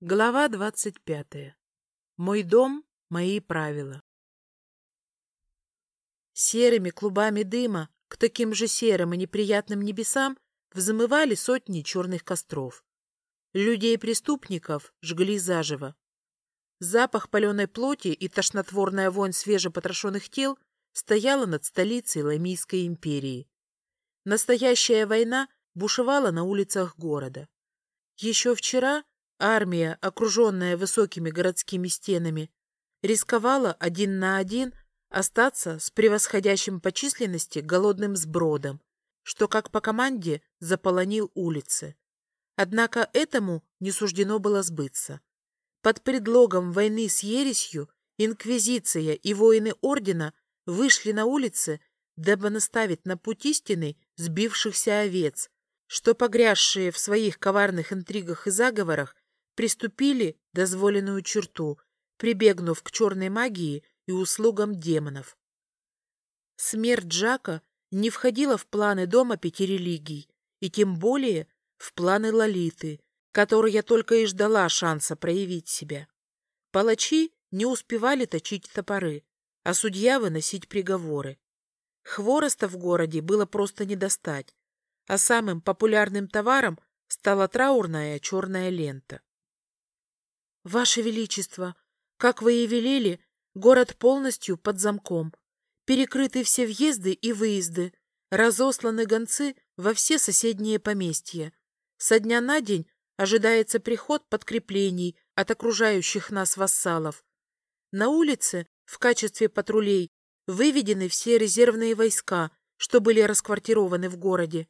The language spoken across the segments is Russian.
Глава двадцать пятая. Мой дом, мои правила. Серыми клубами дыма к таким же серым и неприятным небесам взмывали сотни черных костров. Людей-преступников жгли заживо. Запах паленой плоти и тошнотворная вонь свежепотрошенных тел стояла над столицей Ламийской империи. Настоящая война бушевала на улицах города. Еще вчера Армия, окруженная высокими городскими стенами, рисковала один на один остаться с превосходящим по численности голодным сбродом, что, как по команде, заполонил улицы. Однако этому не суждено было сбыться. Под предлогом войны с ересью инквизиция и воины ордена вышли на улицы, дабы наставить на путь истины сбившихся овец, что, погрязшие в своих коварных интригах и заговорах, приступили дозволенную черту, прибегнув к черной магии и услугам демонов. Смерть Джака не входила в планы Дома Пяти Религий, и тем более в планы Лолиты, которой я только и ждала шанса проявить себя. Палачи не успевали точить топоры, а судья выносить приговоры. Хвороста в городе было просто не достать, а самым популярным товаром стала траурная черная лента. «Ваше Величество, как вы и велели, город полностью под замком. Перекрыты все въезды и выезды, разосланы гонцы во все соседние поместья. Со дня на день ожидается приход подкреплений от окружающих нас вассалов. На улице в качестве патрулей выведены все резервные войска, что были расквартированы в городе.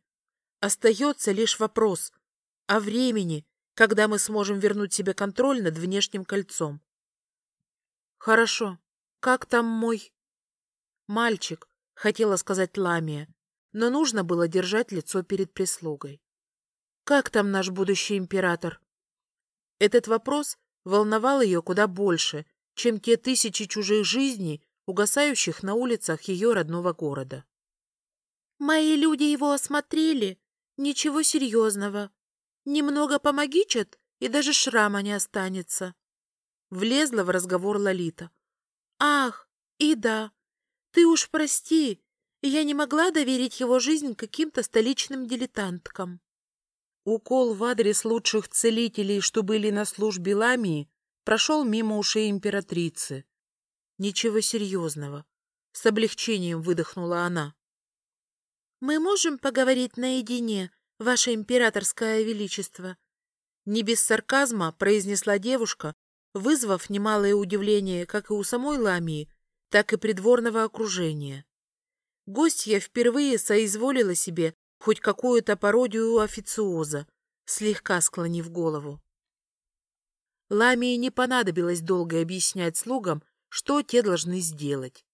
Остается лишь вопрос о времени, когда мы сможем вернуть себе контроль над внешним кольцом. Хорошо. Как там мой... Мальчик, хотела сказать Ламия, но нужно было держать лицо перед прислугой. Как там наш будущий император? Этот вопрос волновал ее куда больше, чем те тысячи чужих жизней, угасающих на улицах ее родного города. «Мои люди его осмотрели. Ничего серьезного. Немного помогичат, и даже шрама не останется. Влезла в разговор Лолита. Ах, и да, ты уж прости, я не могла доверить его жизнь каким-то столичным дилетанткам. Укол в адрес лучших целителей, что были на службе Ламии, прошел мимо ушей императрицы. Ничего серьезного. С облегчением выдохнула она. «Мы можем поговорить наедине?» Ваше императорское величество!» Не без сарказма произнесла девушка, вызвав немалое удивление как и у самой Ламии, так и придворного окружения. Гостья впервые соизволила себе хоть какую-то пародию официоза, слегка склонив голову. Ламии не понадобилось долго объяснять слугам, что те должны сделать.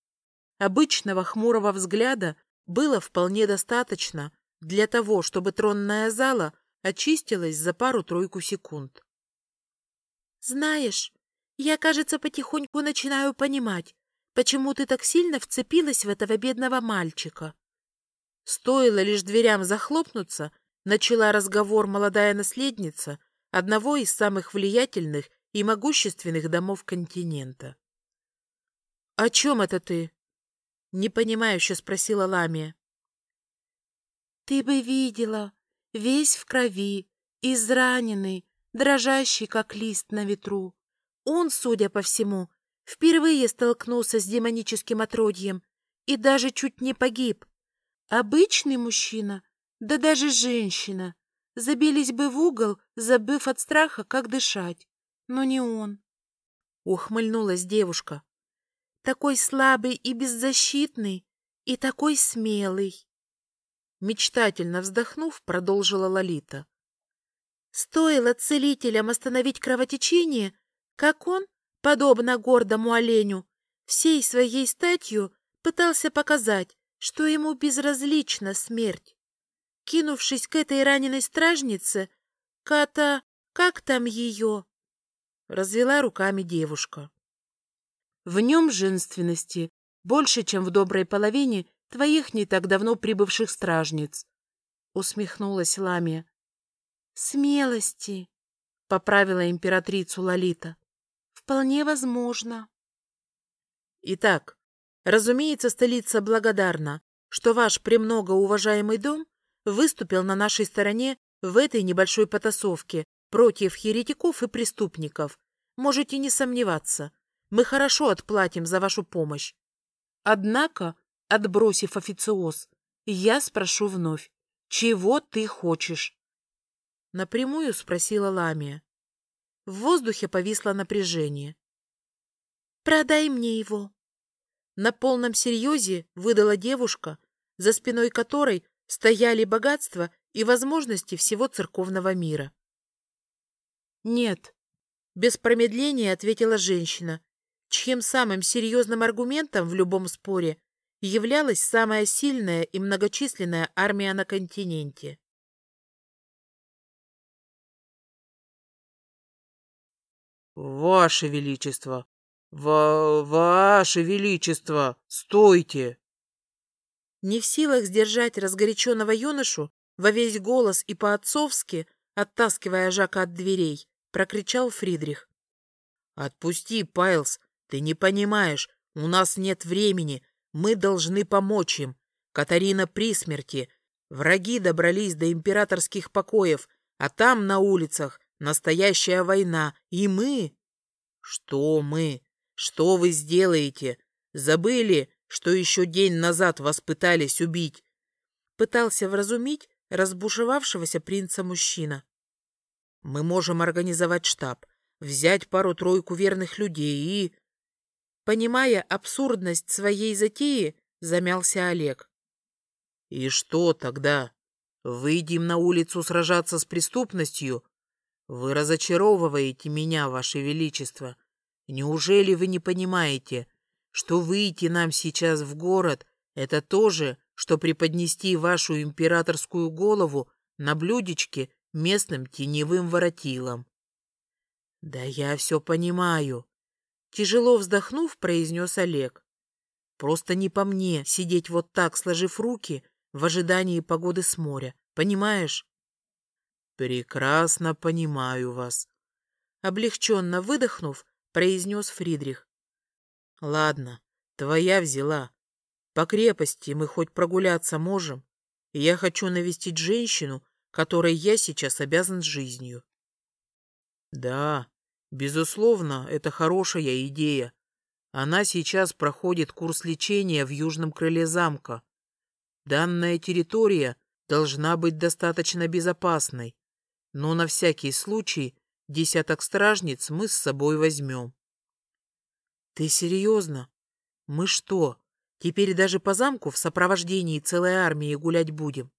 Обычного хмурого взгляда было вполне достаточно, для того, чтобы тронная зала очистилась за пару-тройку секунд. «Знаешь, я, кажется, потихоньку начинаю понимать, почему ты так сильно вцепилась в этого бедного мальчика». Стоило лишь дверям захлопнуться, начала разговор молодая наследница одного из самых влиятельных и могущественных домов континента. «О чем это ты?» — непонимающе спросила Ламия. Ты бы видела, весь в крови, израненный, дрожащий, как лист на ветру. Он, судя по всему, впервые столкнулся с демоническим отродьем и даже чуть не погиб. Обычный мужчина, да даже женщина, забились бы в угол, забыв от страха, как дышать. Но не он. Ухмыльнулась девушка. Такой слабый и беззащитный, и такой смелый. Мечтательно вздохнув, продолжила Лолита. Стоило целителям остановить кровотечение, как он, подобно гордому оленю, всей своей статью пытался показать, что ему безразлична смерть. Кинувшись к этой раненой стражнице, Ката, как там ее? Развела руками девушка. В нем женственности больше, чем в доброй половине твоих не так давно прибывших стражниц, — усмехнулась Ламия. — Смелости, — поправила императрицу Лолита. Вполне возможно. Итак, разумеется, столица благодарна, что ваш премного уважаемый дом выступил на нашей стороне в этой небольшой потасовке против еретиков и преступников. Можете не сомневаться, мы хорошо отплатим за вашу помощь. Однако, отбросив официоз, я спрошу вновь, чего ты хочешь? Напрямую спросила Ламия. В воздухе повисло напряжение. «Продай мне его!» На полном серьезе выдала девушка, за спиной которой стояли богатства и возможности всего церковного мира. «Нет», — без промедления ответила женщина, чьим самым серьезным аргументом в любом споре являлась самая сильная и многочисленная армия на континенте. «Ваше Величество! Ва Ваше Величество! Стойте!» Не в силах сдержать разгоряченного юношу, во весь голос и по-отцовски, оттаскивая Жака от дверей, прокричал Фридрих. «Отпусти, Пайлз! Ты не понимаешь, у нас нет времени, мы должны помочь им. Катарина при смерти. Враги добрались до императорских покоев, а там, на улицах, Настоящая война. И мы... Что мы? Что вы сделаете? Забыли, что еще день назад вас пытались убить? Пытался вразумить разбушевавшегося принца мужчина. Мы можем организовать штаб, взять пару-тройку верных людей и... Понимая абсурдность своей затеи, замялся Олег. И что тогда? Выйдем на улицу сражаться с преступностью? Вы разочаровываете меня, Ваше Величество. Неужели вы не понимаете, что выйти нам сейчас в город — это то же, что преподнести вашу императорскую голову на блюдечке местным теневым воротилам? Да я все понимаю. Тяжело вздохнув, произнес Олег. Просто не по мне сидеть вот так, сложив руки, в ожидании погоды с моря. Понимаешь? «Прекрасно понимаю вас», — облегченно выдохнув, произнес Фридрих. «Ладно, твоя взяла. По крепости мы хоть прогуляться можем. Я хочу навестить женщину, которой я сейчас обязан жизнью». «Да, безусловно, это хорошая идея. Она сейчас проходит курс лечения в южном крыле замка. Данная территория должна быть достаточно безопасной, но на всякий случай десяток стражниц мы с собой возьмем. Ты серьезно? Мы что, теперь даже по замку в сопровождении целой армии гулять будем?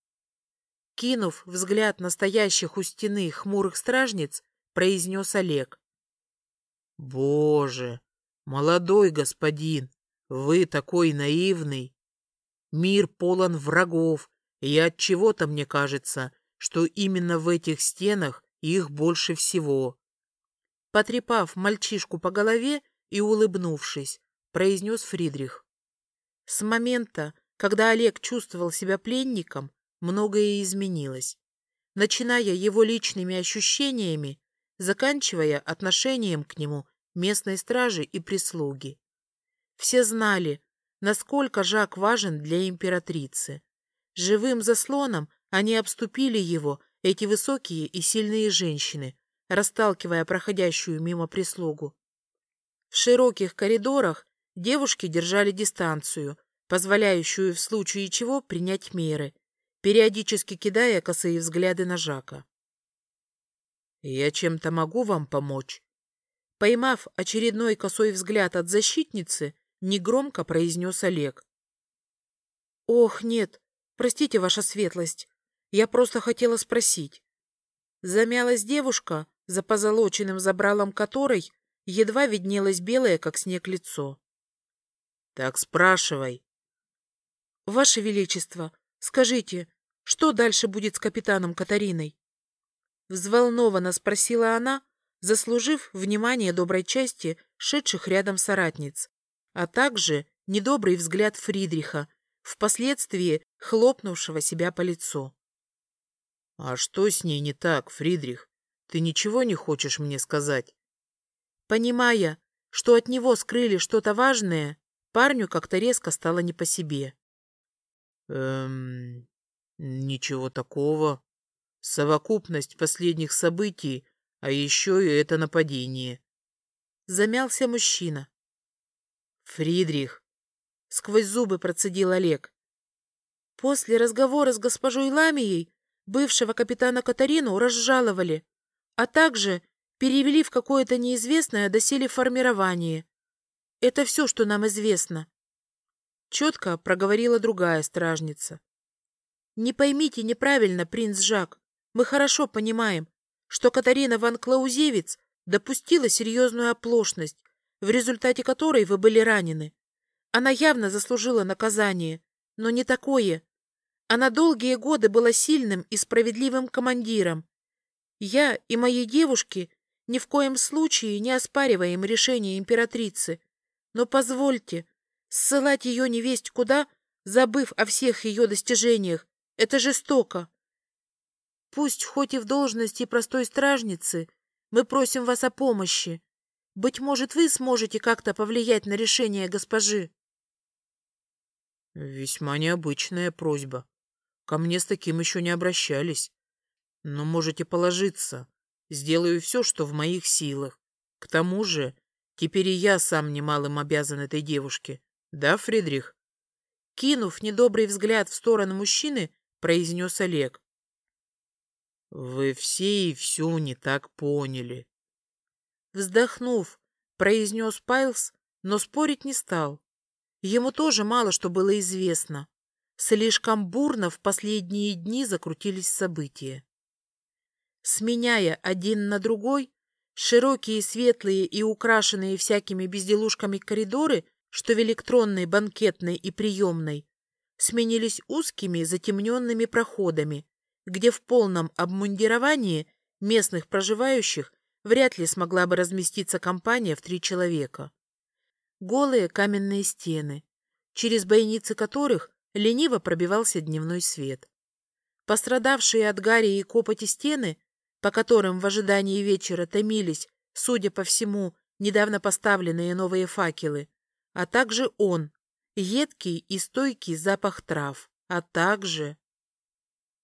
Кинув взгляд настоящих у стены хмурых стражниц, произнес Олег. Боже, молодой господин, вы такой наивный. Мир полон врагов, и от чего-то мне кажется, что именно в этих стенах их больше всего. Потрепав мальчишку по голове и улыбнувшись, произнес Фридрих. С момента, когда Олег чувствовал себя пленником, многое изменилось, начиная его личными ощущениями, заканчивая отношением к нему местной стражи и прислуги. Все знали, насколько Жак важен для императрицы. Живым заслоном они обступили его, эти высокие и сильные женщины, расталкивая проходящую мимо прислугу. В широких коридорах девушки держали дистанцию, позволяющую в случае чего принять меры, периодически кидая косые взгляды на Жака. «Я чем-то могу вам помочь?» Поймав очередной косой взгляд от защитницы, негромко произнес Олег. «Ох, нет, простите, ваша светлость, я просто хотела спросить. Замялась девушка, за позолоченным забралом которой едва виднелось белое, как снег, лицо. Так спрашивай. Ваше Величество, скажите, что дальше будет с капитаном Катариной? Взволнованно спросила она, заслужив внимание доброй части шедших рядом соратниц, а также недобрый взгляд Фридриха, впоследствии хлопнувшего себя по лицу. А что с ней не так, Фридрих? Ты ничего не хочешь мне сказать? Понимая, что от него скрыли что-то важное, парню как-то резко стало не по себе. Эм, ничего такого. Совокупность последних событий, а еще и это нападение. Замялся мужчина. Фридрих. Сквозь зубы процедил Олег. После разговора с госпожой Ламией бывшего капитана Катарину разжаловали, а также перевели в какое-то неизвестное доселе формирование. Это все, что нам известно. Четко проговорила другая стражница. Не поймите неправильно, принц Жак. Мы хорошо понимаем, что Катарина ван Клаузевиц допустила серьезную оплошность, в результате которой вы были ранены. Она явно заслужила наказание, но не такое. Она долгие годы была сильным и справедливым командиром. Я и мои девушки ни в коем случае не оспариваем решение императрицы, но позвольте, ссылать ее невесть куда, забыв о всех ее достижениях, это жестоко. Пусть хоть и в должности простой стражницы, мы просим вас о помощи. Быть может, вы сможете как-то повлиять на решение госпожи. Весьма необычная просьба. Ко мне с таким еще не обращались. Но можете положиться. Сделаю все, что в моих силах. К тому же, теперь и я сам немалым обязан этой девушке. Да, Фридрих? Кинув недобрый взгляд в сторону мужчины, произнес Олег. Вы все и все не так поняли. Вздохнув, произнес Пайлс, но спорить не стал. Ему тоже мало что было известно. Слишком бурно в последние дни закрутились события. Сменяя один на другой, широкие, светлые и украшенные всякими безделушками коридоры, что в электронной, банкетной и приемной, сменились узкими затемненными проходами, где в полном обмундировании местных проживающих вряд ли смогла бы разместиться компания в три человека голые каменные стены, через бойницы которых лениво пробивался дневной свет. Пострадавшие от гари и копоти стены, по которым в ожидании вечера томились, судя по всему, недавно поставленные новые факелы, а также он, едкий и стойкий запах трав, а также...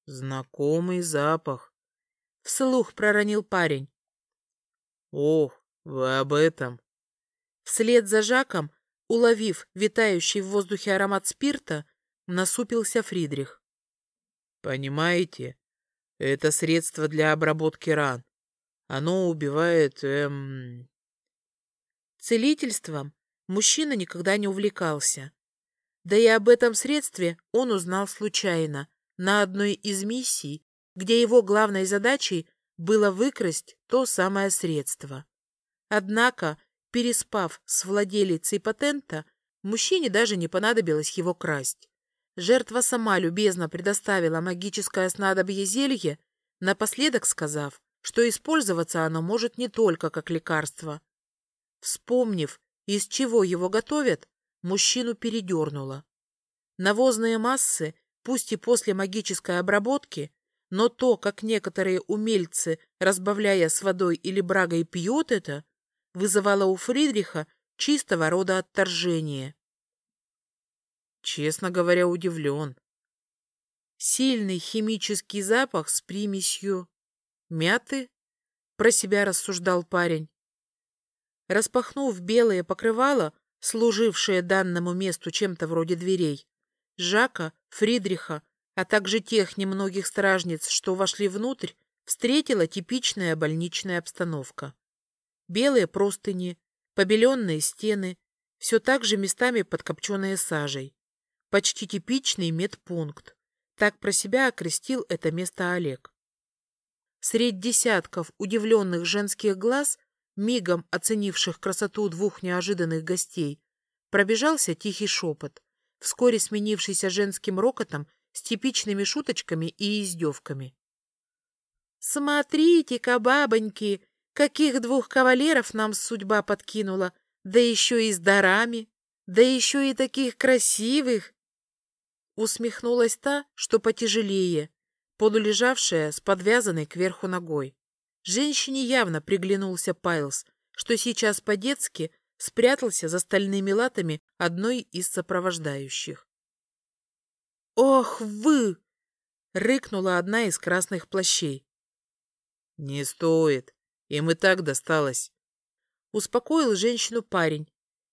Знакомый запах. Вслух проронил парень. Ох, вы об этом. Вслед за Жаком, уловив витающий в воздухе аромат спирта, насупился Фридрих. «Понимаете, это средство для обработки ран. Оно убивает... Эм... Целительством мужчина никогда не увлекался. Да и об этом средстве он узнал случайно, на одной из миссий, где его главной задачей было выкрасть то самое средство. Однако Переспав с владелицей патента, мужчине даже не понадобилось его красть. Жертва сама любезно предоставила магическое снадобье зелье, напоследок сказав, что использоваться оно может не только как лекарство. Вспомнив, из чего его готовят, мужчину передернуло. Навозные массы, пусть и после магической обработки, но то, как некоторые умельцы, разбавляя с водой или брагой, пьют это, вызывало у Фридриха чистого рода отторжение. Честно говоря, удивлен. Сильный химический запах с примесью мяты, про себя рассуждал парень. Распахнув белое покрывало, служившее данному месту чем-то вроде дверей, Жака, Фридриха, а также тех немногих стражниц, что вошли внутрь, встретила типичная больничная обстановка белые простыни, побеленные стены, все так же местами подкопченные сажей. Почти типичный медпункт. Так про себя окрестил это место Олег. Средь десятков удивленных женских глаз, мигом оценивших красоту двух неожиданных гостей, пробежался тихий шепот, вскоре сменившийся женским рокотом с типичными шуточками и издевками. «Смотрите-ка, бабоньки, Каких двух кавалеров нам судьба подкинула, да еще и с дарами, да еще и таких красивых!» Усмехнулась та, что потяжелее, полулежавшая с подвязанной кверху ногой. Женщине явно приглянулся Пайлс, что сейчас по-детски спрятался за стальными латами одной из сопровождающих. «Ох вы!» — рыкнула одна из красных плащей. «Не стоит, им и так досталось», — успокоил женщину парень,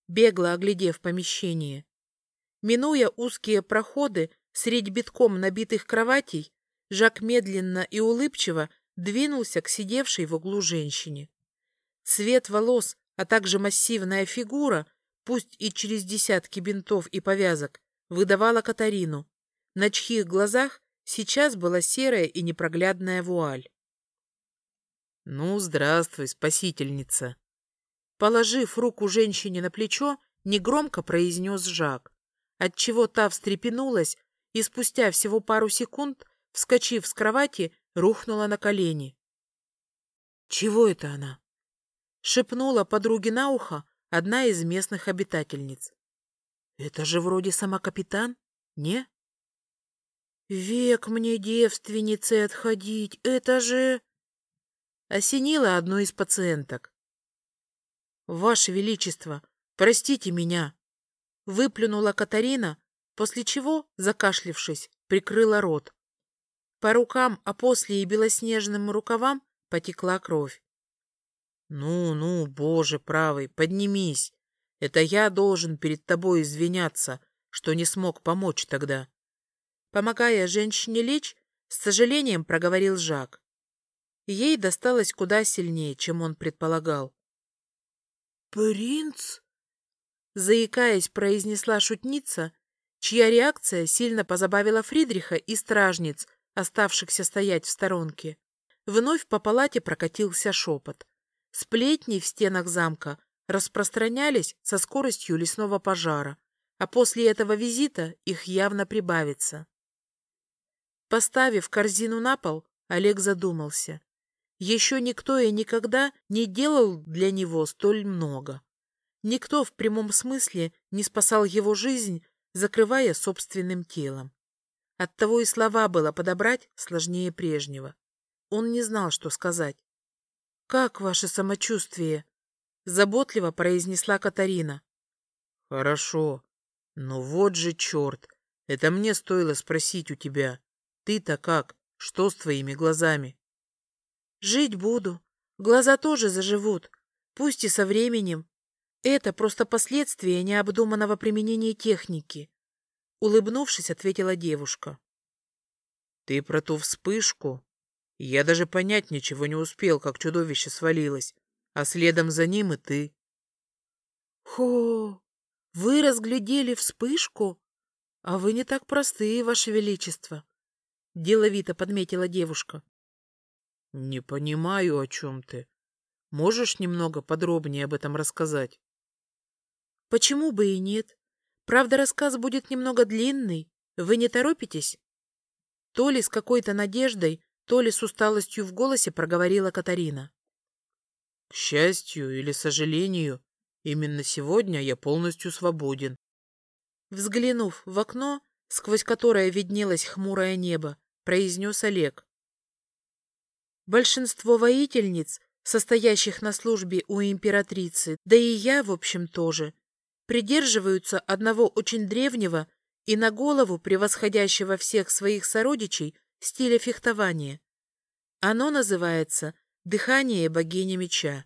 бегло оглядев помещение. Минуя узкие проходы средь битком набитых кроватей, Жак медленно и улыбчиво двинулся к сидевшей в углу женщине. Цвет волос, а также массивная фигура, пусть и через десятки бинтов и повязок, выдавала Катарину, на чьих глазах сейчас была серая и непроглядная вуаль. «Ну, здравствуй, спасительница!» Положив руку женщине на плечо, негромко произнес Жак, отчего та встрепенулась и спустя всего пару секунд, вскочив с кровати, рухнула на колени. «Чего это она?» — шепнула подруге на ухо одна из местных обитательниц. «Это же вроде сама капитан, не?» «Век мне девственницей отходить, это же...» Осенила одну из пациенток. «Ваше Величество, простите меня!» Выплюнула Катарина, после чего, закашлившись, прикрыла рот. По рукам, а после и белоснежным рукавам потекла кровь. «Ну, ну, боже правый, поднимись! Это я должен перед тобой извиняться, что не смог помочь тогда». Помогая женщине лечь, с сожалением проговорил Жак. Ей досталось куда сильнее, чем он предполагал. «Принц?» Заикаясь, произнесла шутница, чья реакция сильно позабавила Фридриха и стражниц, оставшихся стоять в сторонке. Вновь по палате прокатился шепот. Сплетни в стенах замка распространялись со скоростью лесного пожара, а после этого визита их явно прибавится. Поставив корзину на пол, Олег задумался. Еще никто и никогда не делал для него столь много. Никто в прямом смысле не спасал его жизнь, закрывая собственным телом. Оттого и слова было подобрать сложнее прежнего. Он не знал, что сказать. «Как ваше самочувствие?» — заботливо произнесла Катарина. «Хорошо. Но вот же черт! Это мне стоило спросить у тебя. Ты-то как? Что с твоими глазами?» «Жить буду. Глаза тоже заживут. Пусть и со временем. Это просто последствия необдуманного применения техники. Улыбнувшись, ответила девушка. Ты про ту вспышку? Я даже понять ничего не успел, как чудовище свалилось, а следом за ним и ты. Хо, вы разглядели вспышку? А вы не так простые, ваше величество, деловито подметила девушка. Не понимаю, о чем ты. Можешь немного подробнее об этом рассказать? Почему бы и нет? Правда, рассказ будет немного длинный. Вы не торопитесь?» То ли с какой-то надеждой, то ли с усталостью в голосе проговорила Катарина. «К счастью или сожалению, именно сегодня я полностью свободен». Взглянув в окно, сквозь которое виднелось хмурое небо, произнес Олег. Большинство воительниц, состоящих на службе у императрицы, да и я, в общем, тоже, придерживаются одного очень древнего и на голову превосходящего всех своих сородичей стиля фехтования. Оно называется «Дыхание богини меча».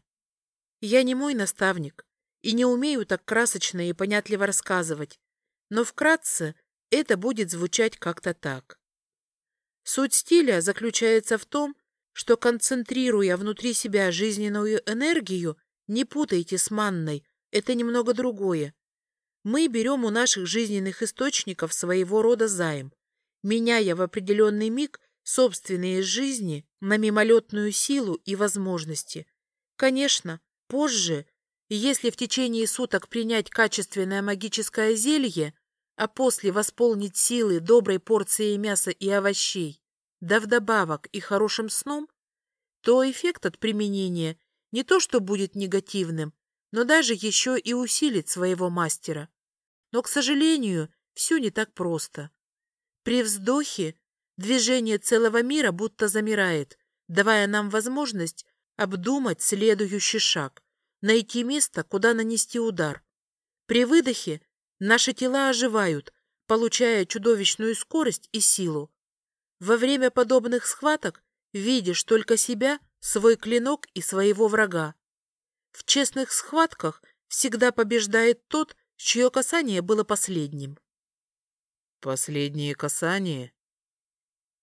Я не мой наставник и не умею так красочно и понятливо рассказывать, но вкратце это будет звучать как-то так. Суть стиля заключается в том, что, концентрируя внутри себя жизненную энергию, не путайте с манной, это немного другое. Мы берем у наших жизненных источников своего рода займ, меняя в определенный миг собственные жизни на мимолетную силу и возможности. Конечно, позже, если в течение суток принять качественное магическое зелье, а после восполнить силы доброй порцией мяса и овощей, да вдобавок и хорошим сном, то эффект от применения не то что будет негативным, но даже еще и усилить своего мастера. Но, к сожалению, все не так просто. При вздохе движение целого мира будто замирает, давая нам возможность обдумать следующий шаг, найти место, куда нанести удар. При выдохе наши тела оживают, получая чудовищную скорость и силу. Во время подобных схваток видишь только себя, свой клинок и своего врага. В честных схватках всегда побеждает тот, чье касание было последним. Последнее касание?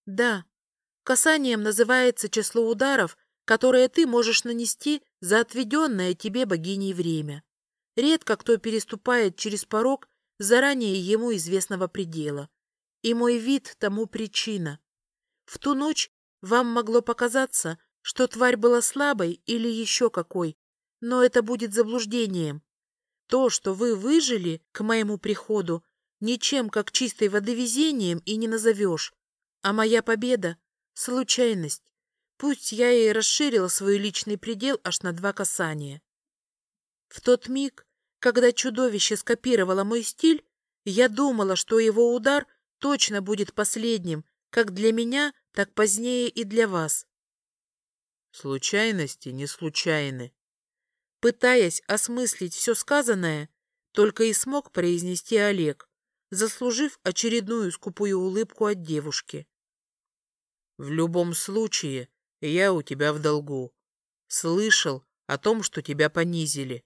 Да. Касанием называется число ударов, которые ты можешь нанести за отведенное тебе богиней время. Редко кто переступает через порог заранее ему известного предела. И мой вид тому причина. В ту ночь вам могло показаться, что тварь была слабой или еще какой, но это будет заблуждением. То, что вы выжили к моему приходу, ничем как чистой водовезением и не назовешь. А моя победа — случайность. Пусть я и расширила свой личный предел аж на два касания. В тот миг, когда чудовище скопировало мой стиль, я думала, что его удар точно будет последним, как для меня, так позднее и для вас. Случайности не случайны. Пытаясь осмыслить все сказанное, только и смог произнести Олег, заслужив очередную скупую улыбку от девушки. В любом случае, я у тебя в долгу. Слышал о том, что тебя понизили.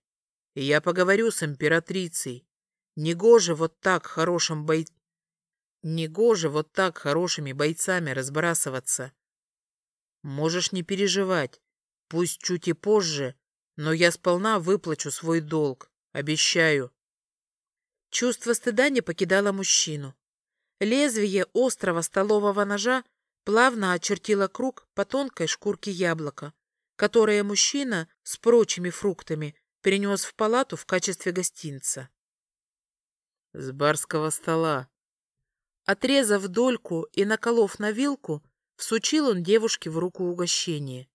Я поговорю с императрицей. Негоже вот так хорошим бой... Негоже вот так хорошими бойцами разбрасываться. Можешь не переживать. Пусть чуть и позже, но я сполна выплачу свой долг. Обещаю. Чувство стыда не покидало мужчину. Лезвие острого столового ножа плавно очертило круг по тонкой шкурке яблока, которое мужчина с прочими фруктами перенес в палату в качестве гостинца. С барского стола. Отрезав дольку и наколов на вилку, всучил он девушке в руку угощение.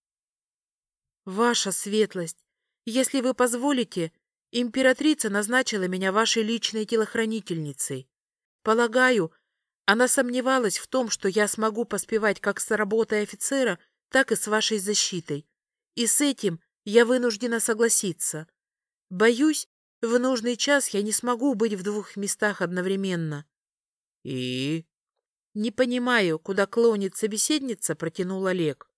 «Ваша светлость, если вы позволите, императрица назначила меня вашей личной телохранительницей. Полагаю, она сомневалась в том, что я смогу поспевать как с работой офицера, так и с вашей защитой. И с этим я вынуждена согласиться. Боюсь, в нужный час я не смогу быть в двух местах одновременно. И? Не понимаю, куда клонит собеседница, протянул Олег.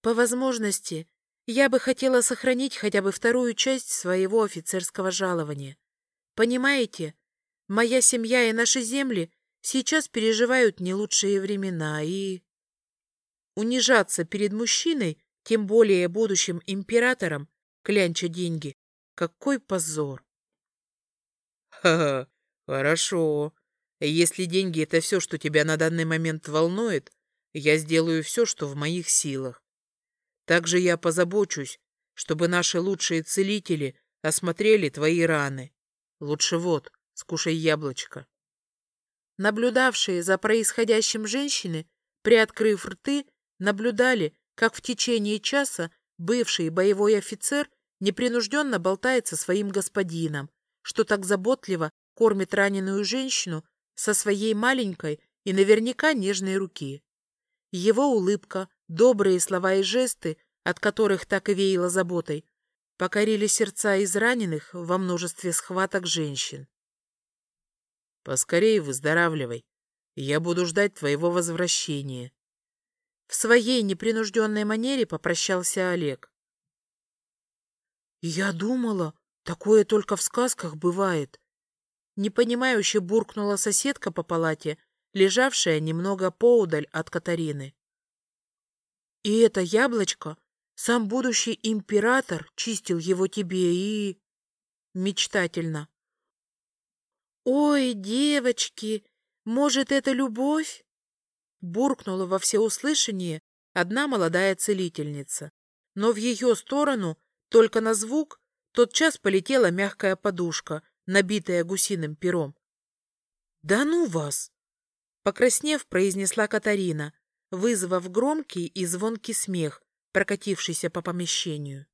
По возможности, я бы хотела сохранить хотя бы вторую часть своего офицерского жалования. Понимаете, моя семья и наши земли сейчас переживают не лучшие времена, и... Унижаться перед мужчиной, тем более будущим императором, клянча деньги, какой позор! Ха-ха, хорошо. Если деньги — это все, что тебя на данный момент волнует, я сделаю все, что в моих силах. Также я позабочусь, чтобы наши лучшие целители осмотрели твои раны. Лучше вот, скушай яблочко. Наблюдавшие за происходящим женщины, приоткрыв рты, наблюдали, как в течение часа бывший боевой офицер непринужденно болтает со своим господином, что так заботливо кормит раненую женщину со своей маленькой и наверняка нежной руки. Его улыбка, добрые слова и жесты, от которых так и веяло заботой, покорили сердца израненных во множестве схваток женщин. «Поскорее выздоравливай. Я буду ждать твоего возвращения». В своей непринужденной манере попрощался Олег. «Я думала, такое только в сказках бывает». Непонимающе буркнула соседка по палате, лежавшая немного поудаль от Катарины. «И это яблочко сам будущий император чистил его тебе и...» Мечтательно. «Ой, девочки, может, это любовь?» Буркнула во всеуслышание одна молодая целительница, но в ее сторону только на звук тотчас полетела мягкая подушка, набитая гусиным пером. «Да ну вас!» Покраснев, произнесла Катарина, вызвав громкий и звонкий смех, прокатившийся по помещению.